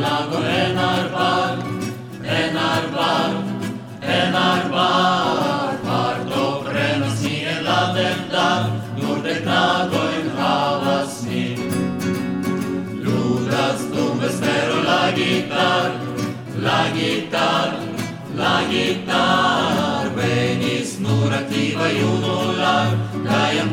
lago en arbar, en arbar, en arbar, par do prenasi e la dendar, dur de knago in havas ni. Ludas dum espero la gitar la gitar, la guitar, venis nur activa iunular, caiam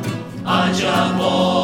haja amor.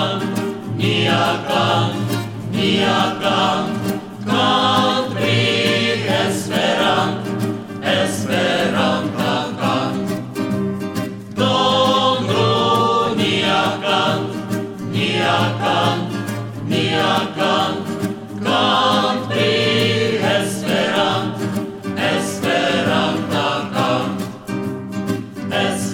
akan, ni akan, ni akan Kan pri esperan, esperan kan kan Dondro ni akan, ni akan, ni akan Kan pri esperan, esperan kan kan Esperan